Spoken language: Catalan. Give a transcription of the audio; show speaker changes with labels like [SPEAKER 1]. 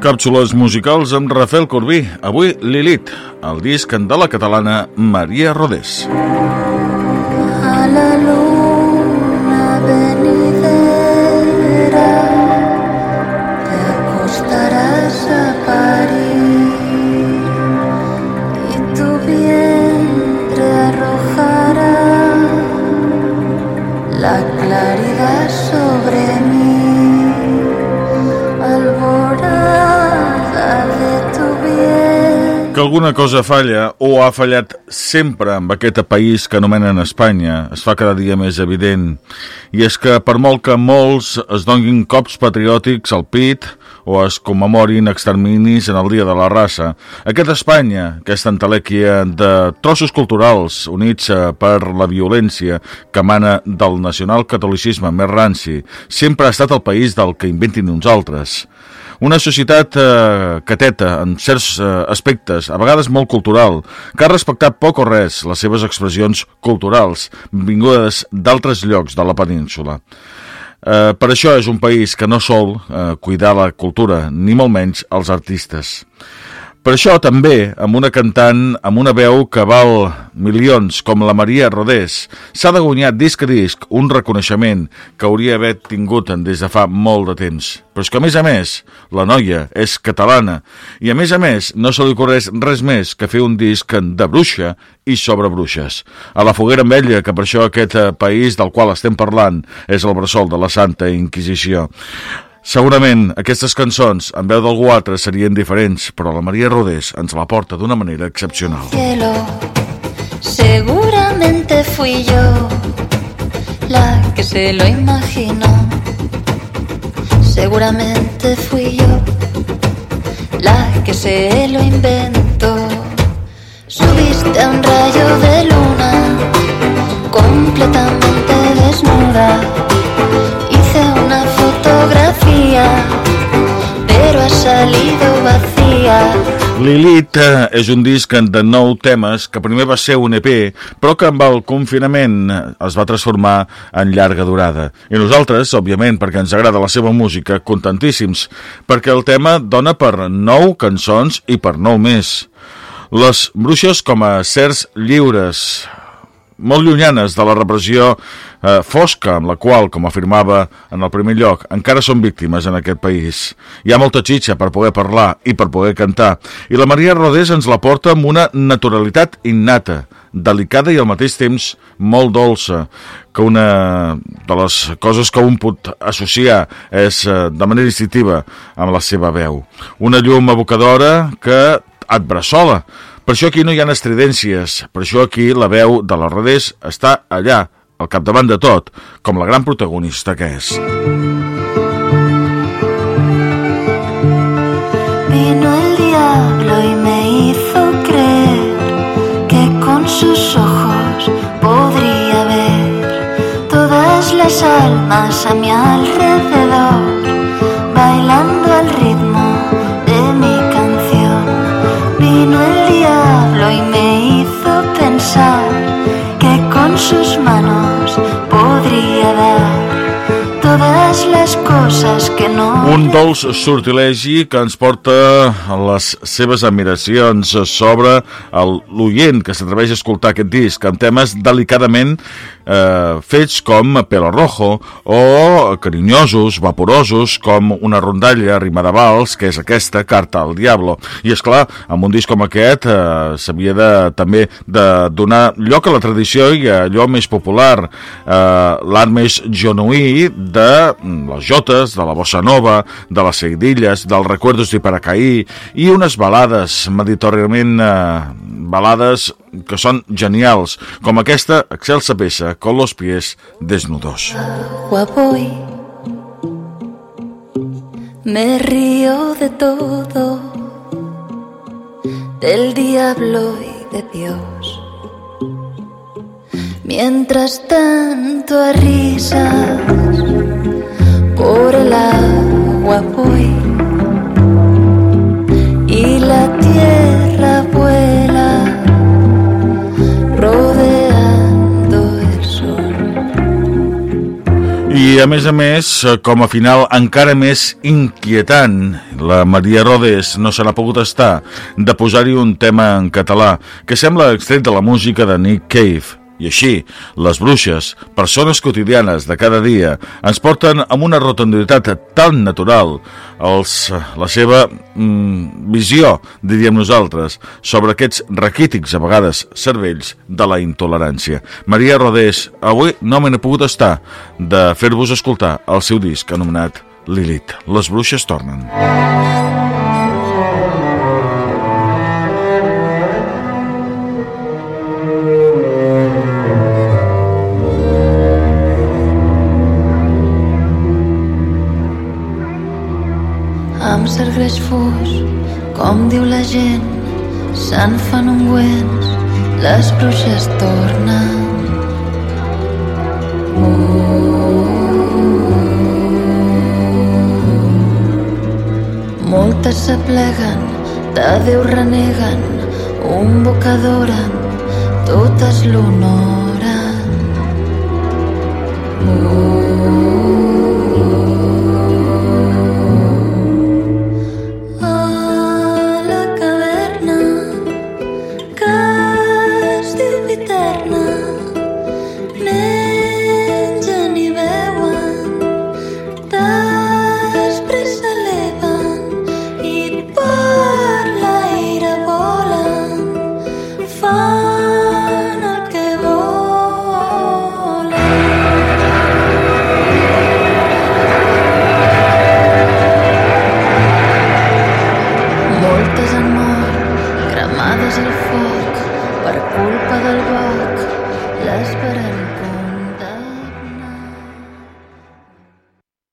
[SPEAKER 1] Càpsules musicals amb Rafael Corbí. Avui Lilith, el disc de la catalana Maria Rodés.
[SPEAKER 2] A
[SPEAKER 1] alguna cosa falla o ha fallat sempre amb aquest país que anomenen Espanya es fa cada dia més evident. I és que per molt que molts es donguin cops patriòtics al pit o es commemorin exterminis en el Dia de la Raça, aquesta Espanya, aquesta entelèquia de trossos culturals units eh, per la violència que emana del nacional-catolicisme més ranci, sempre ha estat el país del que inventin uns altres. Una societat eh, cateta en certs eh, aspectes, a vegades molt cultural, que ha respectat poc o res les seves expressions culturals, vingudes d'altres llocs de la península. Eh, per això és un país que no sol eh, cuidar la cultura, ni molt menys els artistes. Per això també, amb una cantant amb una veu que val milions com la Maria Rodés, s'ha de guanyar disc a disc un reconeixement que hauria d'haver tingut des de fa molt de temps. Però és que a més a més, la noia és catalana i a més a més no se li ocorreix res més que fer un disc de bruixa i sobre bruixes. A la foguera amb ella, que per això aquest eh, país del qual estem parlant és el bressol de la Santa Inquisició. Segurament aquestes cançons, en veu d'algú altre, serien diferents, però la Maria Rodés ens la porta d'una manera excepcional.
[SPEAKER 2] cielo. Seguramente fui yo la que se lo imaginó. Seguramente fui yo la que se lo inventó. Subiste a un rayo de luna
[SPEAKER 1] Lilith eh, és un disc de nou temes que primer va ser un EP, però que amb el confinament es va transformar en llarga durada. I nosaltres, òbviament, perquè ens agrada la seva música, contentíssims, perquè el tema dona per nou cançons i per nou més. Les bruixes com a certs lliures, molt llunyanes de la repressió eh, fosca amb la qual, com afirmava en el primer lloc, encara són víctimes en aquest país. Hi ha molta xitxa per poder parlar i per poder cantar, i la Maria Rodés ens la porta amb una naturalitat innata, delicada i al mateix temps molt dolça, que una de les coses que un pot associar és eh, de manera instintiva amb la seva veu. Una llum abocadora que et bressola, per això aquí no hi ha estridències, per això aquí la veu de la Rodés està allà, al capdavant de tot, com la gran protagonista que és.
[SPEAKER 2] Vino el diablo y me hizo creer que con sus ojos podría ver todas las almas a mi alrededor, bailando al ritmo con sus manos podría dar todas las cosas que no...
[SPEAKER 1] Un dolç sortilegi que ens porta a les seves admiracions sobre l'oient que s'atreveix a escoltar aquest disc amb temes delicadament eh, fets com Pelo Rojo o carinyosos, vaporosos com una rondalla rima de vals que és aquesta, Carta al Diablo. I és clar, amb un disc com aquest eh, s'havia de, també de donar lloc a la tradició i a allò més popular eh, l'art més genuí de mm, les jotes, de la bossa nova de les seguidilles, dels recuerdos de Paracaí i unes balades mediterràniament eh, balades que són genials, com aquesta excelsa peça, con los pies desnudos.
[SPEAKER 2] agua voy. Me río de todo, del diablo y de Dios. Mientras tanto a risas por el agua voy y la tierra vuela rodeando el sol.
[SPEAKER 1] I a més a més, com a final encara més inquietant, la Maria Rodés no se n'ha pogut estar de posar-hi un tema en català que sembla extret de la música de Nick Cave. I així, les bruixes, persones quotidianes de cada dia, ens porten amb una rotunditat tan natural els, la seva mm, visió, diríem nosaltres, sobre aquests raquítics, a vegades, cervells de la intolerància. Maria Rodés, avui no me n'he pogut estar de fer-vos escoltar el seu disc anomenat Lilith. Les bruixes tornen.
[SPEAKER 2] Amb és fos com diu la gent, se'n fan ungüents, les bruixes tornen. Moltes s'apleguen, de Déu reneguen, un bocadora, totes l'honoren. Uh,